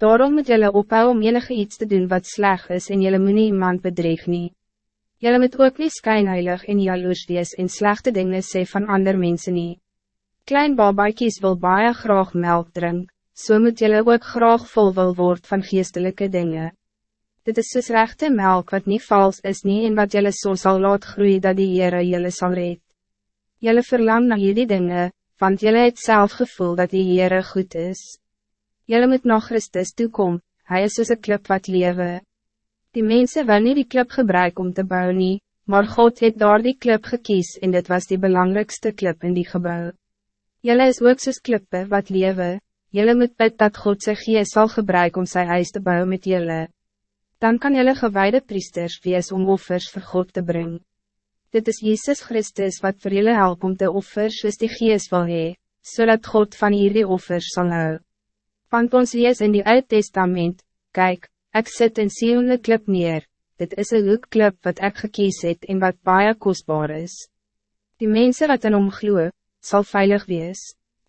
Daarom moet jullie ophou om enige iets te doen wat sleg is en jullie moet nie iemand bedreig nie. Jullie moet ook nie skynheilig en jaloers wees en slechte dingen sê van ander mensen nie. Klein babaikies wil baie graag melk drink, so moet jullie ook graag vol wil word van geestelijke dingen. Dit is soos rechte melk wat niet vals is nie en wat jullie so sal laat groeien dat die Heere jullie sal red. Jullie verlang na jullie dingen, want jullie het zelf gevoel dat die Heere goed is. Jelle moet nog Christus toekom, hij is soos een klip wat lewe. Die mensen wil niet die klip gebruiken om te bouwen, nie, maar God het daar die klip gekies en dit was die belangrijkste klip in die gebouw. Jelle is ook soos klippe wat lewe, jelle moet bid dat God sy gees sal gebruiken om sy huis te bouwen met jelle. Dan kan jelle gewijde priesters wees om offers voor God te brengen. Dit is Jezus Christus wat voor jullie helpt om te offers soos die gees wil hee, zodat God van hierdie offers zal houden. Want ons lees in die Oud Testament, kijk, ik zit in Sion klip neer, dit is een hoekklip wat ik gekies het en wat baie kostbaar is. Die mensen wat in hom gloe, sal veilig wees.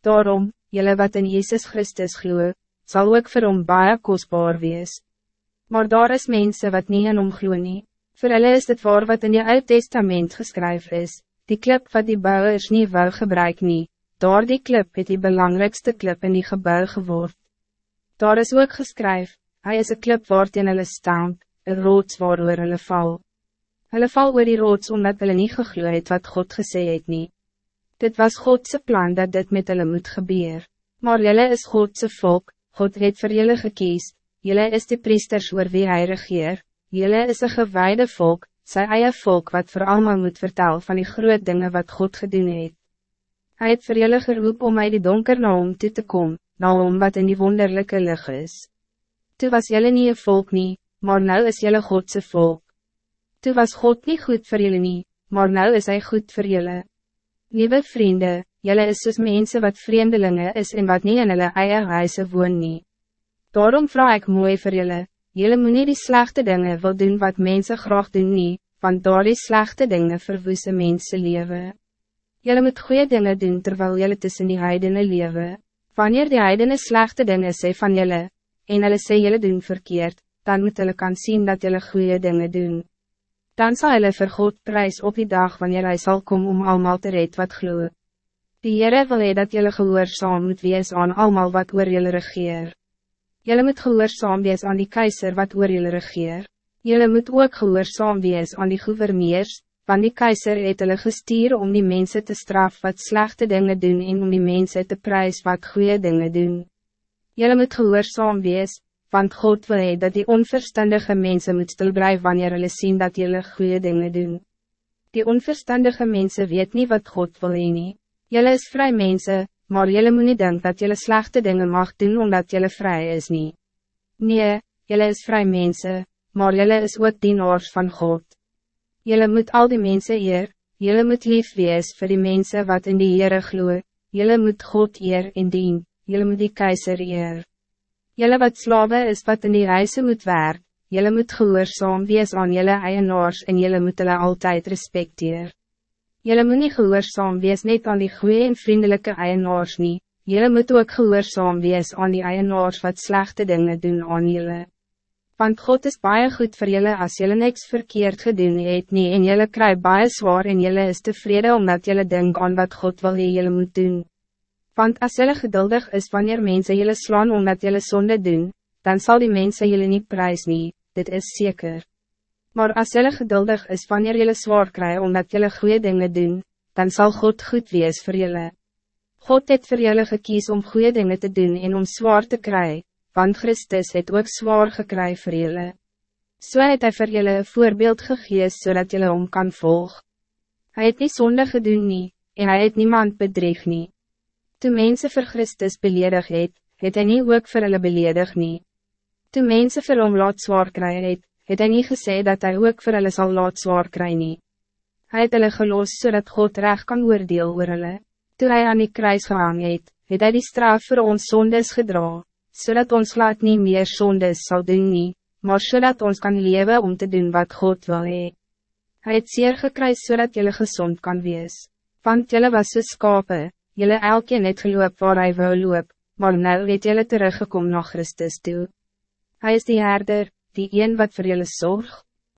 Daarom, jullie wat in Jezus Christus gloe, zal ook vir hom baie kostbaar wees. Maar daar is mensen wat niet in hom gloe nie. Voor hulle is het waar wat in die Oud Testament geschreven is, die klip wat die bouwers niet wou gebruik nie, daar die klip het die belangrijkste klip in die gebouw geword. Daar is ook geskryf, hij is een klip waarteen hulle staan, een roods waarover hulle val. Hulle val oor die roods omdat hulle nie gegloe het wat God gesê het nie. Dit was Godse plan dat dit met hulle moet gebeur. Maar julle is Godse volk, God het vir julle gekies, julle is de priesters oor wie hy regeer, julle is een gewijde volk, sy eie volk wat voor allemaal moet vertellen van die groot dingen wat God gedoen het. Hij het vir julle geroep om mij die donker na hom toe te komen na hom wat in die wonderlijke lig is. Toe was jelle nie een volk nie, maar nou is jelle Godse volk. Toe was God niet goed voor jullie nie, maar nou is hij goed voor jullie. Lieve vrienden, jelle is soos mense wat vreemdelingen is en wat niet in hulle eie huise woon nie. Daarom vraag ik mooi voor jullie, jullie moet nie die slechte dingen wil doen wat mensen graag doen nie, want daar die slechte dingen verwoese mensen leven. Jullie moet goede dingen doen terwijl jullie tussen die heidenen leven. Wanneer die heidene slechte dingen sê van jullie, en hulle sê jullie doen verkeerd, dan moet hulle kan zien dat jullie goede dingen doen. Dan zal hulle vir God prijs op die dag wanneer hij zal komen om allemaal te red wat gloe. Die Heere wil hee dat jullie gehoorzaam moet wees aan allemaal wat oor jullie regeer. Jullie moet gehoorzaam wees aan die keizer wat oor jullie regeer. Jullie moet ook gehoorzaam wees aan die gouverneurs, want die keizer het hulle gestuur om die mensen te straf wat slechte dingen doen en om die mensen te prijs wat goede dingen doen. Jullie moet gehoorzaam wees, want God wil hee dat die onverstandige mensen moet stilblijven wanneer hulle zien dat jullie goede dingen doen. Die onverstandige mensen weet niet wat God wil hee nie. Jullie is vrij mensen, maar jullie moet niet denken dat jullie slechte dingen mag doen omdat jullie vrij is niet. Nee, jullie is vrij mensen, maar jullie is ook dienaars van God. Jelle moet al die mensen eer, jelle moet lief wees voor die mensen wat in die Heere gloe, jelle moet God eer en dien, jelle moet die keizer eer. Jelle wat slawe is wat in die reise moet werk, jelle moet gehoorzaam wees aan jelle eienaars en jelle moet hulle altijd respecteer. Jelle moet nie gehoorzaam wees net aan die goeie en vriendelijke eienaars nie, jelle moet ook gehoorzaam wees aan die eienaars wat slechte dingen doen aan jelle want God is baie goed voor jullie als jullie niks verkeerd gedoen het nie en jullie krijg baie zwaar en jullie is tevreden omdat jullie denk aan wat God wil hee jullie moet doen. Want als jullie geduldig is wanneer mensen jullie slaan omdat jullie zonde doen, dan zal die mensen jullie niet prijs nie, dit is zeker. Maar als jullie geduldig is wanneer jullie zwaar krijgen omdat jullie goede dingen doen, dan zal God goed wees voor jullie. God het voor jullie gekies om goede dingen te doen en om zwaar te krijgen want Christus het ook zwaar gekry vir julle. So het hy vir julle een voorbeeld gegees, zodat julle om kan volg. Hij het nie sonde gedoen nie, en hy het niemand bedreig nie. Toe mense vir Christus beledig het, het hy nie ook vir hulle beledig nie. Toe mense vir hom laat zwaar kry het, het hy nie gesê dat hij ook vir hulle sal laat zwaar kry nie. Hy het hulle gelos zodat God recht kan oordeel oor hulle. Toe hy aan die kruis gehang het, het hy die straf voor ons zondes gedraaid zodat ons laat niet meer zondes zal doen nie, maar zodat ons kan leven om te doen wat God wil hee. Hy het zeer gekruis zodat jullie gezond kan wees, want jullie was so skape, jullie elke net geloop waar hy wil loop, maar nou het jullie teruggekomen naar Christus toe. Hij is die herder, die een wat voor jullie zorgt.